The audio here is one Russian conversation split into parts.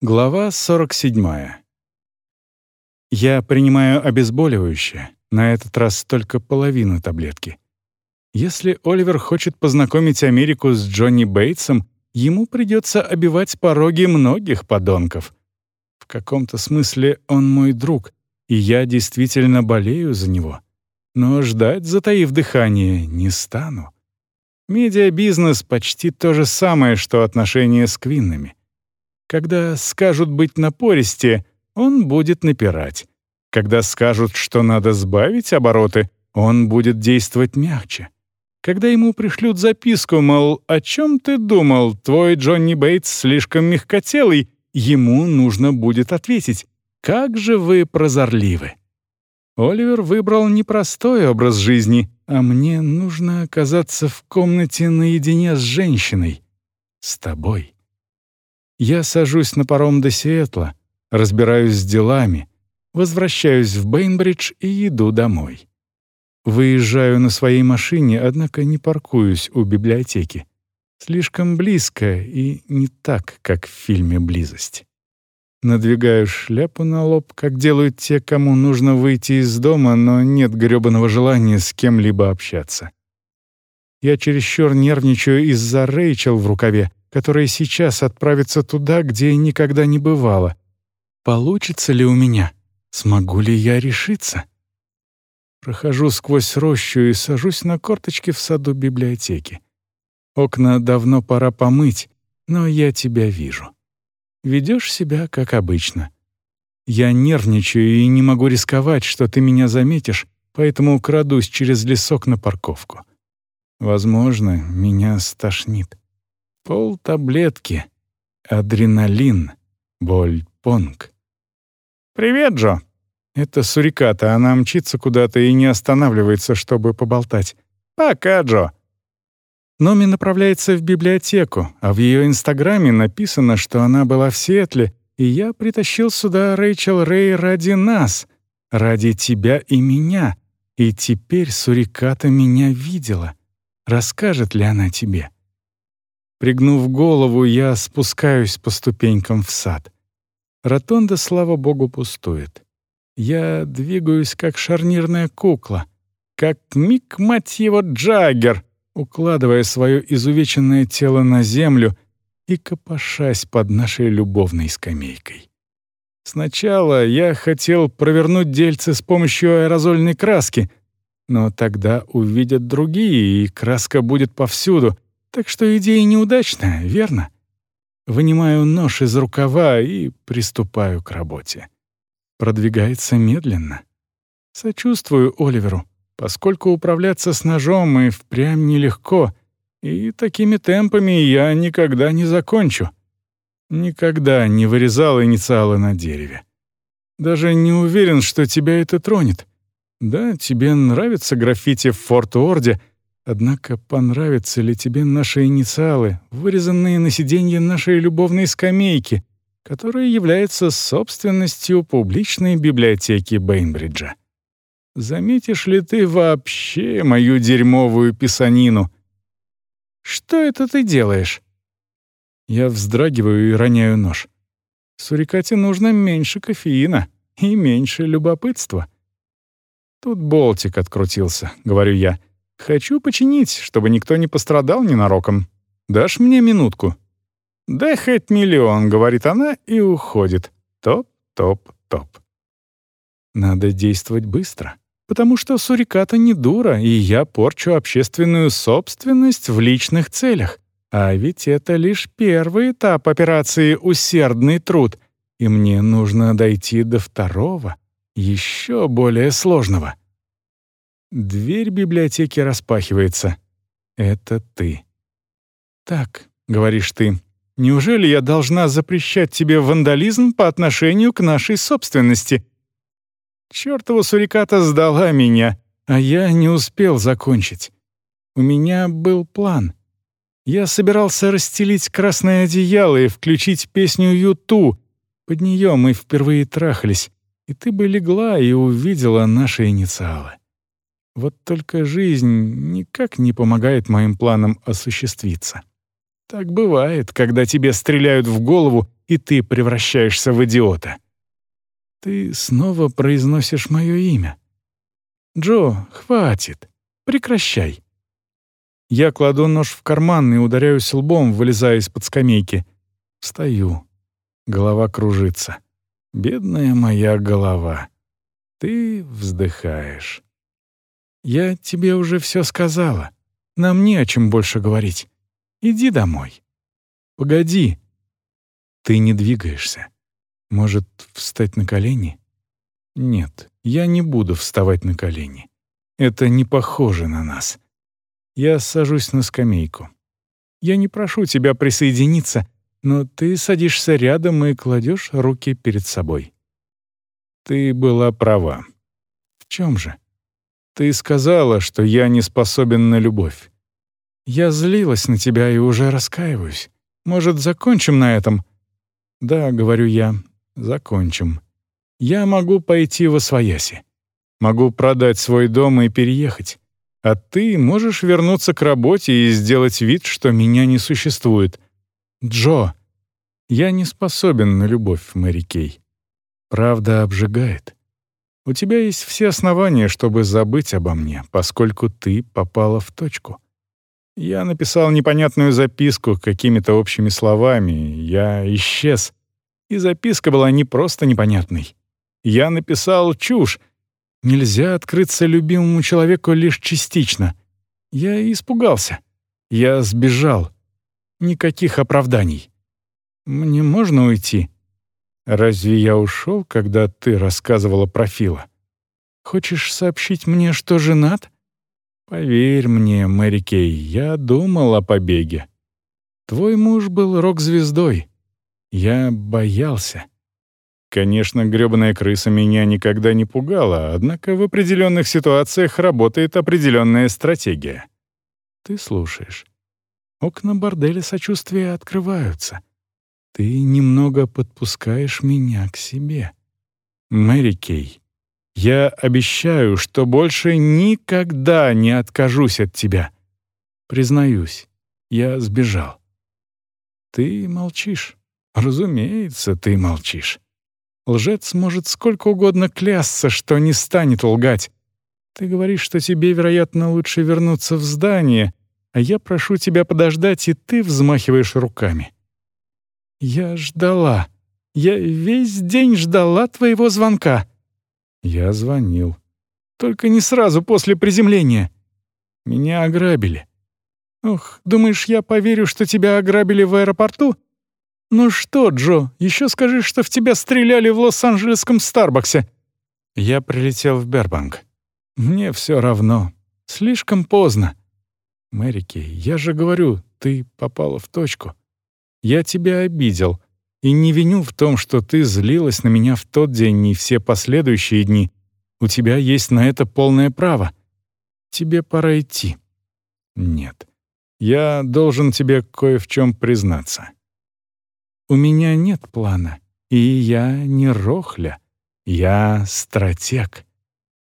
Глава 47. Я принимаю обезболивающее, на этот раз только половину таблетки. Если Оливер хочет познакомить Америку с Джонни Бейтсом, ему придется обивать пороги многих подонков. В каком-то смысле он мой друг, и я действительно болею за него. Но ждать, затаив дыхание, не стану. Медиабизнес — почти то же самое, что отношения с квиннами. Когда скажут быть напористее, он будет напирать. Когда скажут, что надо сбавить обороты, он будет действовать мягче. Когда ему пришлют записку, мол, «О чем ты думал? Твой Джонни Бейтс слишком мягкотелый», ему нужно будет ответить «Как же вы прозорливы». Оливер выбрал непростой образ жизни, а мне нужно оказаться в комнате наедине с женщиной, с тобой. Я сажусь на паром до Сиэтла, разбираюсь с делами, возвращаюсь в Бейнбридж и иду домой. Выезжаю на своей машине, однако не паркуюсь у библиотеки. Слишком близко и не так, как в фильме «Близость». Надвигаю шляпу на лоб, как делают те, кому нужно выйти из дома, но нет грёбаного желания с кем-либо общаться. Я чересчур нервничаю из-за Рэйчел в рукаве, которая сейчас отправится туда, где никогда не бывала. Получится ли у меня? Смогу ли я решиться? Прохожу сквозь рощу и сажусь на корточки в саду библиотеки. Окна давно пора помыть, но я тебя вижу. Ведешь себя как обычно. Я нервничаю и не могу рисковать, что ты меня заметишь, поэтому крадусь через лесок на парковку. Возможно, меня стошнит. Пол таблетки. Адреналин. Боль понг. «Привет, Джо!» Это Суриката, она мчится куда-то и не останавливается, чтобы поболтать. «Пока, Джо!» Номи направляется в библиотеку, а в ее инстаграме написано, что она была в Сиэтле, и я притащил сюда Рэйчел Рэй ради нас, ради тебя и меня, и теперь Суриката меня видела. Расскажет ли она тебе?» Пригнув голову, я спускаюсь по ступенькам в сад. Ротонда, слава богу, пустует. Я двигаюсь, как шарнирная кукла, как Мик, мать его, Джаггер, укладывая свое изувеченное тело на землю и копошась под нашей любовной скамейкой. Сначала я хотел провернуть дельце с помощью аэрозольной краски, но тогда увидят другие, и краска будет повсюду — так что идея неудачная, верно? Вынимаю нож из рукава и приступаю к работе. Продвигается медленно. Сочувствую Оливеру, поскольку управляться с ножом и впрямь нелегко, и такими темпами я никогда не закончу. Никогда не вырезал инициалы на дереве. Даже не уверен, что тебя это тронет. Да, тебе нравится граффити в Форт-Орде — Однако понравятся ли тебе наши инициалы, вырезанные на сиденье нашей любовной скамейки, которая является собственностью публичной библиотеки Бейнбриджа? Заметишь ли ты вообще мою дерьмовую писанину? Что это ты делаешь? Я вздрагиваю и роняю нож. Сурикате нужно меньше кофеина и меньше любопытства. Тут болтик открутился, говорю я. Хочу починить, чтобы никто не пострадал ненароком. Дашь мне минутку?» «Да хоть миллион», — говорит она и уходит. Топ-топ-топ. Надо действовать быстро, потому что Суриката не дура, и я порчу общественную собственность в личных целях. А ведь это лишь первый этап операции «Усердный труд», и мне нужно дойти до второго, еще более сложного — Дверь библиотеки распахивается. Это ты. «Так», — говоришь ты, — «неужели я должна запрещать тебе вандализм по отношению к нашей собственности?» Чёртова суриката сдала меня, а я не успел закончить. У меня был план. Я собирался расстелить красное одеяло и включить песню «Юту». Под неё мы впервые трахались, и ты бы легла и увидела наши инициалы. Вот только жизнь никак не помогает моим планам осуществиться. Так бывает, когда тебе стреляют в голову и ты превращаешься в идиота. Ты снова произносишь мое имя. Джо, хватит. Прекращай. Я кладу нож в карман и ударяюсь лбом, вылезая из-под скамейки. Встаю. Голова кружится. Бедная моя голова. Ты вздыхаешь. Я тебе уже все сказала. Нам не о чем больше говорить. Иди домой. Погоди. Ты не двигаешься. Может, встать на колени? Нет, я не буду вставать на колени. Это не похоже на нас. Я сажусь на скамейку. Я не прошу тебя присоединиться, но ты садишься рядом и кладешь руки перед собой. Ты была права. В чем же? Ты сказала, что я не способен на любовь. Я злилась на тебя и уже раскаиваюсь. Может, закончим на этом? Да, говорю я, закончим. Я могу пойти во свояси. Могу продать свой дом и переехать. А ты можешь вернуться к работе и сделать вид, что меня не существует. Джо, я не способен на любовь, Мэри Кей. Правда обжигает. У тебя есть все основания, чтобы забыть обо мне, поскольку ты попала в точку. Я написал непонятную записку какими-то общими словами. Я исчез. И записка была не просто непонятной. Я написал чушь. Нельзя открыться любимому человеку лишь частично. Я испугался. Я сбежал. Никаких оправданий. Мне можно уйти? Разве я ушел, когда ты рассказывала про Фила? Хочешь сообщить мне, что женат? Поверь мне, Мэри Кей, я думал о побеге. Твой муж был рок-звездой. Я боялся. Конечно, грёбаная крыса меня никогда не пугала, однако в определенных ситуациях работает определенная стратегия. Ты слушаешь. Окна борделя сочувствия открываются. Ты немного подпускаешь меня к себе. Мэри Кей, я обещаю, что больше никогда не откажусь от тебя. Признаюсь, я сбежал. Ты молчишь. Разумеется, ты молчишь. Лжец может сколько угодно клясться, что не станет лгать. Ты говоришь, что тебе, вероятно, лучше вернуться в здание, а я прошу тебя подождать, и ты взмахиваешь руками. «Я ждала. Я весь день ждала твоего звонка». Я звонил. Только не сразу после приземления. Меня ограбили. Ох, думаешь, я поверю, что тебя ограбили в аэропорту? Ну что, Джо, еще скажи, что в тебя стреляли в Лос-Анджелесском Старбаксе. Я прилетел в Бербанк. Мне все равно. Слишком поздно. Мэрики, я же говорю, ты попала в точку. Я тебя обидел и не виню в том, что ты злилась на меня в тот день и все последующие дни. У тебя есть на это полное право. Тебе пора идти. Нет. Я должен тебе кое в чем признаться. У меня нет плана, и я не рохля. Я стратег.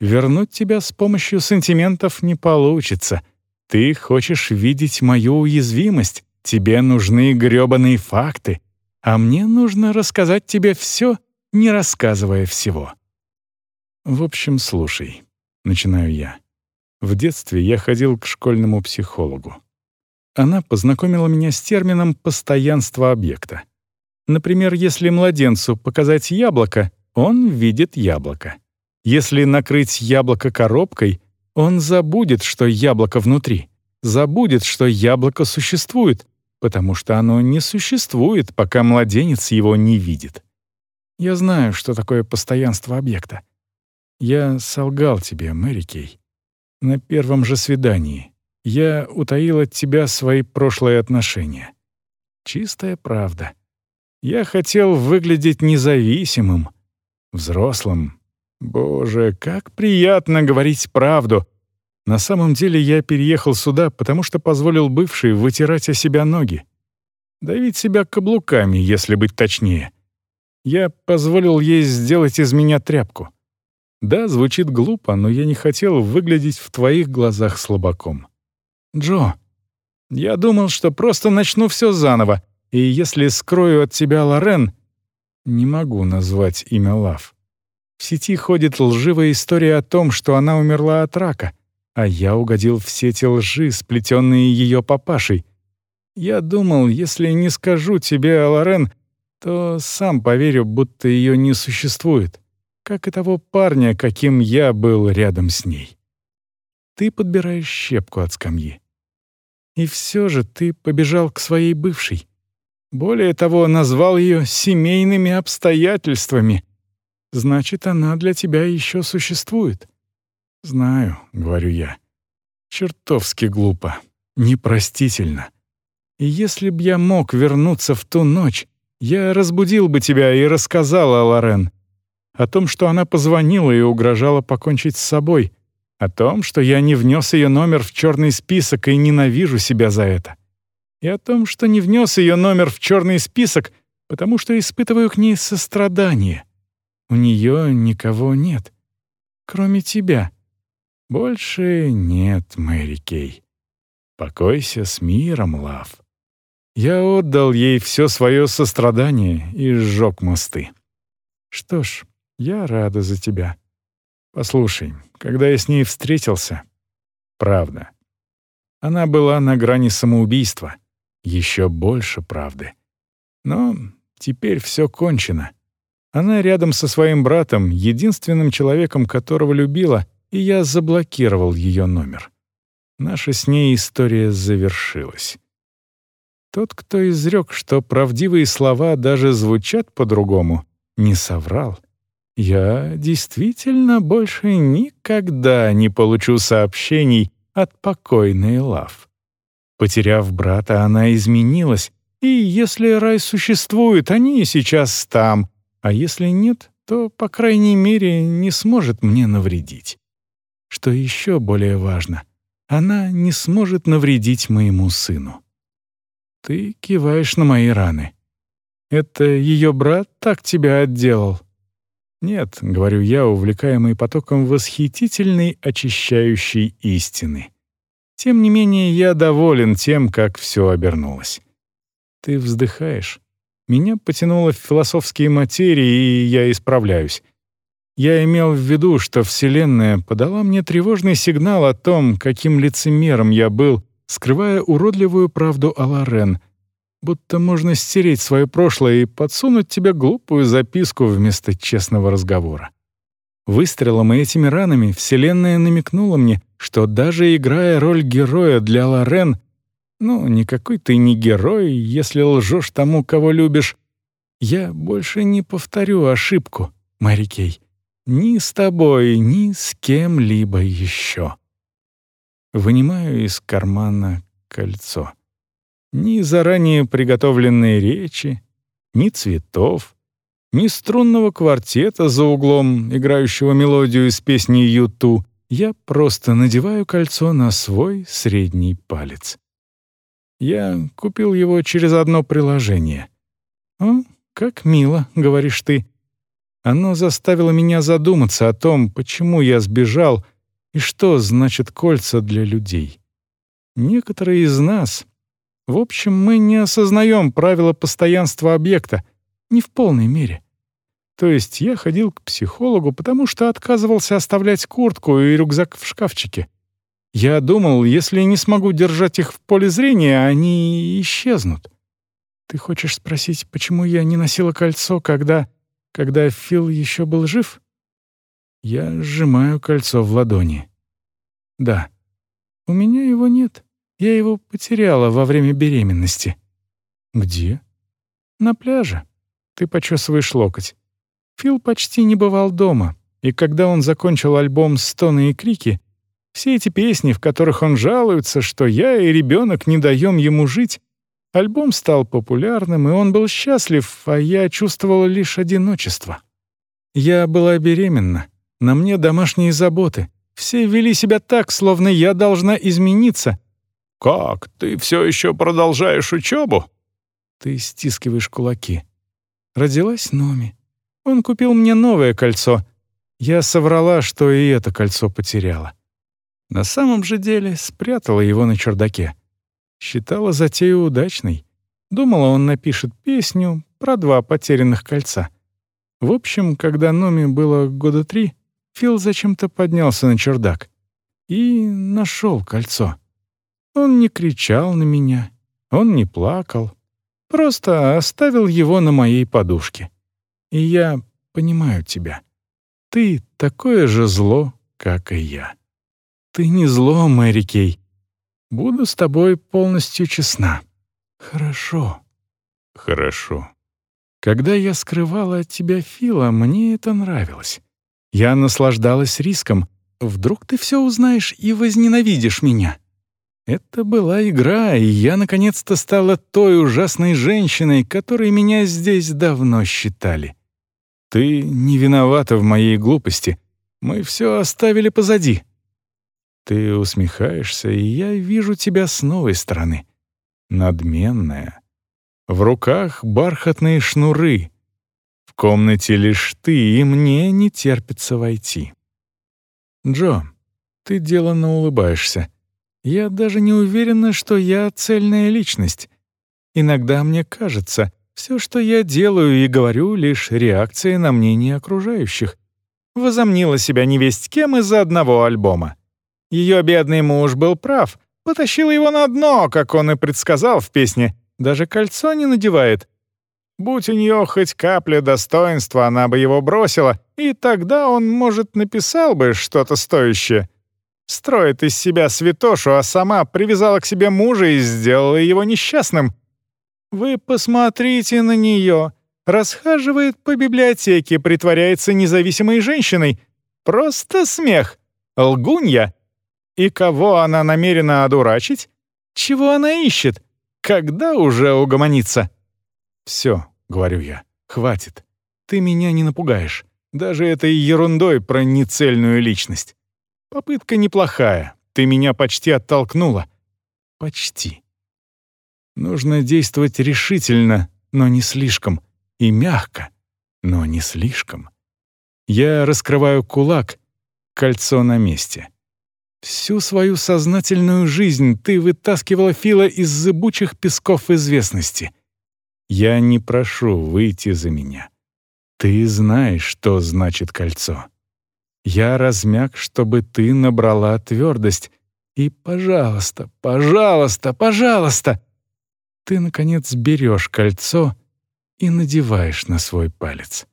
Вернуть тебя с помощью сантиментов не получится. Ты хочешь видеть мою уязвимость, Тебе нужны грёбаные факты, а мне нужно рассказать тебе все, не рассказывая всего. В общем, слушай, начинаю я. В детстве я ходил к школьному психологу. Она познакомила меня с термином «постоянство объекта». Например, если младенцу показать яблоко, он видит яблоко. Если накрыть яблоко коробкой, он забудет, что яблоко внутри, забудет, что яблоко существует, потому что оно не существует, пока младенец его не видит. Я знаю, что такое постоянство объекта. Я солгал тебе, Мэри Кей. На первом же свидании я утаил от тебя свои прошлые отношения. Чистая правда. Я хотел выглядеть независимым, взрослым. Боже, как приятно говорить правду, на самом деле я переехал сюда, потому что позволил бывшей вытирать о себя ноги. Давить себя каблуками, если быть точнее. Я позволил ей сделать из меня тряпку. Да, звучит глупо, но я не хотел выглядеть в твоих глазах слабаком. Джо, я думал, что просто начну все заново. и если скрою от тебя Лорен, не могу назвать имя Лав. В сети ходит лживая история о том, что она умерла от рака, а я угодил в сети лжи, сплетенные ее папашей. Я думал, если не скажу тебе Лорен, то сам поверю, будто ее не существует, как и того парня, каким я был рядом с ней. Ты подбираешь щепку от скамьи. И все же ты побежал к своей бывшей. Более того, назвал ее семейными обстоятельствами. Значит, она для тебя еще существует. «Знаю», — говорю я. «Чертовски глупо, непростительно. И если б я мог вернуться в ту ночь, я разбудил бы тебя и рассказал о Лорен. О том, что она позвонила и угрожала покончить с собой. О том, что я не внес ее номер в черный список и ненавижу себя за это. И о том, что не внес ее номер в черный список, потому что испытываю к ней сострадание. У нее никого нет, кроме тебя. Больше нет, Мэри Кей. Покойся с миром, Лав. Я отдал ей все свое сострадание и сжег мосты. Что ж, я рада за тебя. Послушай, когда я с ней встретился, правда. Она была на грани самоубийства. Еще больше правды. Но теперь все кончено. Она рядом со своим братом, единственным человеком, которого любила, и я заблокировал ее номер. Наша с ней история завершилась. Тот, кто изрек, что правдивые слова даже звучат по-другому, не соврал. Я действительно больше никогда не получу сообщений от покойной Лав. Потеряв брата, она изменилась, и если рай существует, они сейчас там, а если нет, то, по крайней мере, не сможет мне навредить. Что еще более важно, она не сможет навредить моему сыну. Ты киваешь на мои раны. Это ее брат так тебя отделал? Нет, говорю я, увлекаемый потоком восхитительной очищающей истины. Тем не менее, я доволен тем, как все обернулось. Ты вздыхаешь. Меня потянуло в философские материи, и я исправляюсь. Я имел в виду, что Вселенная подала мне тревожный сигнал о том, каким лицемером я был скрывая уродливую правду о Лорен, будто можно стереть свое прошлое и подсунуть тебе глупую записку вместо честного разговора. Выстрелом и этими ранами Вселенная намекнула мне, что даже играя роль героя для Лорен, ну, никакой ты не герой, если лжешь тому, кого любишь, я больше не повторю ошибку, Мэри Кей. Ни с тобой, ни с кем-либо еще. Вынимаю из кармана кольцо. Ни заранее приготовленные речи, ни цветов, ни струнного квартета за углом, играющего мелодию из песни «Юту», я просто надеваю кольцо на свой средний палец. Я купил его через одно приложение. «О, как мило», — говоришь ты. Оно заставило меня задуматься о том, почему я сбежал — и что значит кольца для людей? Некоторые из нас... В общем, мы не осознаем правила постоянства объекта, не в полной мере. То есть я ходил к психологу, потому что отказывался оставлять куртку и рюкзак в шкафчике. Я думал, если не смогу держать их в поле зрения, они исчезнут. Ты хочешь спросить, почему я не носила кольцо, когда... когда Фил еще был жив? Я сжимаю кольцо в ладони. Да. У меня его нет. Я его потеряла во время беременности. Где? На пляже. Ты почесываешь локоть. Фил почти не бывал дома, и когда он закончил альбом «Стоны и крики», все эти песни, в которых он жалуется, что я и ребенок не даем ему жить, альбом стал популярным, и он был счастлив, а я чувствовала лишь одиночество. Я была беременна, на мне домашние заботы. Все вели себя так, словно я должна измениться. «Как? Ты все еще продолжаешь учебу?» Ты стискиваешь кулаки. Родилась Номи. Он купил мне новое кольцо. Я соврала, что и это кольцо потеряла. На самом же деле спрятала его на чердаке. Считала затею удачной. Думала, он напишет песню про два потерянных кольца. В общем, когда Номи было года три, Фил зачем-то поднялся на чердак и нашел кольцо. Он не кричал на меня, он не плакал, просто оставил его на моей подушке. И я понимаю тебя. Ты такое же зло, как и я. Ты не зло, Мэри Кей. Буду с тобой полностью честна. Хорошо. Хорошо. Когда я скрывала от тебя Фила, мне это нравилось. Я наслаждалась риском. Вдруг ты все узнаешь и возненавидишь меня. Это была игра, и я наконец-то стала той ужасной женщиной, которой меня здесь давно считали. Ты не виновата в моей глупости. Мы все оставили позади. Ты усмехаешься, и я вижу тебя с новой стороны. Надменная. В руках бархатные шнуры. В комнате лишь ты, и мне не терпится войти. Джо, ты деланно улыбаешься. Я даже не уверена, что я цельная личность. Иногда мне кажется, все, что я делаю и говорю, лишь реакция на мнение окружающих. Возомнила себя невесть кем из-за одного альбома. Ее бедный муж был прав, потащил его на дно, как он и предсказал в песне, даже кольцо не надевает. Будь у нее хоть капля достоинства, она бы его бросила, и тогда он, может, написал бы что-то стоящее. Строит из себя святошу, а сама привязала к себе мужа и сделала его несчастным. Вы посмотрите на нее. Расхаживает по библиотеке, притворяется независимой женщиной. Просто смех. Лгунья. И кого она намерена одурачить? Чего она ищет? Когда уже угомонится? «Все», — говорю я, — «хватит. Ты меня не напугаешь. Даже этой ерундой про нецельную личность. Попытка неплохая. Ты меня почти оттолкнула. Почти. Нужно действовать решительно, но не слишком. И мягко, но не слишком. Я раскрываю кулак, кольцо на месте. Всю свою сознательную жизнь ты вытаскивала Фила из зыбучих песков известности. Я не прошу выйти за меня. Ты знаешь, что значит кольцо. Я размяк, чтобы ты набрала твердость. И, пожалуйста, пожалуйста, пожалуйста, ты, наконец, берешь кольцо и надеваешь на свой палец.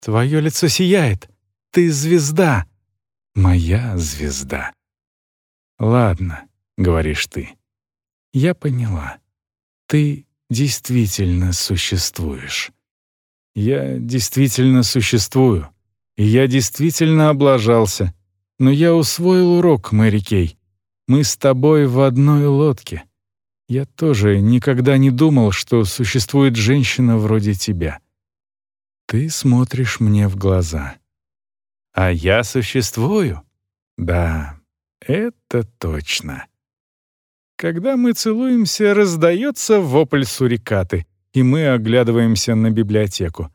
Твое лицо сияет. Ты звезда. Моя звезда. «Ладно», — говоришь ты. «Я поняла. Ты действительно существуешь. Я действительно существую. И я действительно облажался. Но я усвоил урок, Мэри Кей. Мы с тобой в одной лодке. Я тоже никогда не думал, что существует женщина вроде тебя. Ты смотришь мне в глаза. А я существую? Да, это точно. Когда мы целуемся, раздается вопль сурикаты, и мы оглядываемся на библиотеку.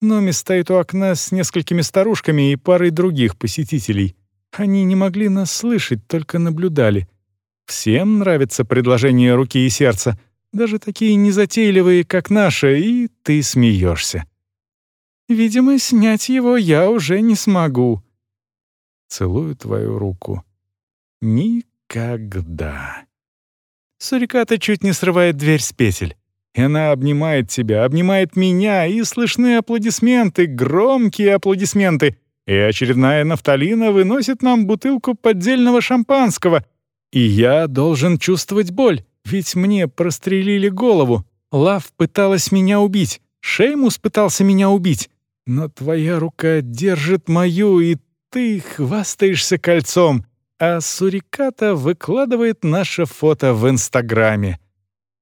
Номи стоит у окна с несколькими старушками и парой других посетителей. Они не могли нас слышать, только наблюдали. Всем нравится предложение руки и сердца, даже такие незатейливые, как наше, и ты смеешься. Видимо, снять его я уже не смогу. Целую твою руку. Никогда. Суриката чуть не срывает дверь с петель. И она обнимает тебя, обнимает меня, и слышны аплодисменты, громкие аплодисменты. И очередная нафталина выносит нам бутылку поддельного шампанского. И я должен чувствовать боль, ведь мне прострелили голову. Лав пыталась меня убить, Шеймус пытался меня убить. Но твоя рука держит мою, и ты хвастаешься кольцом а Суриката выкладывает наше фото в Инстаграме.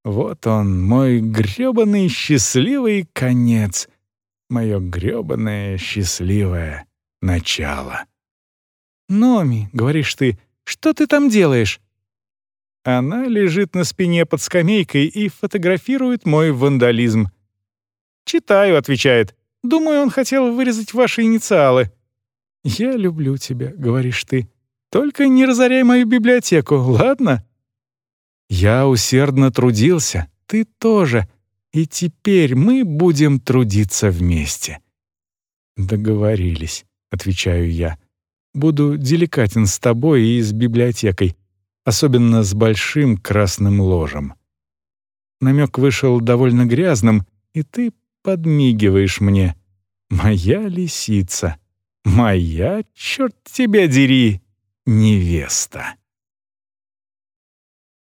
Вот он, мой грёбаный счастливый конец, мое грёбаное счастливое начало. «Номи», — говоришь ты, — «что ты там делаешь?» Она лежит на спине под скамейкой и фотографирует мой вандализм. «Читаю», — отвечает. «Думаю, он хотел вырезать ваши инициалы». «Я люблю тебя», — говоришь ты. Только не разоряй мою библиотеку, ладно?» «Я усердно трудился, ты тоже. И теперь мы будем трудиться вместе». «Договорились», — отвечаю я. «Буду деликатен с тобой и с библиотекой, особенно с большим красным ложем». Намек вышел довольно грязным, и ты подмигиваешь мне. Моя лисица, моя, черт тебя дери, невеста.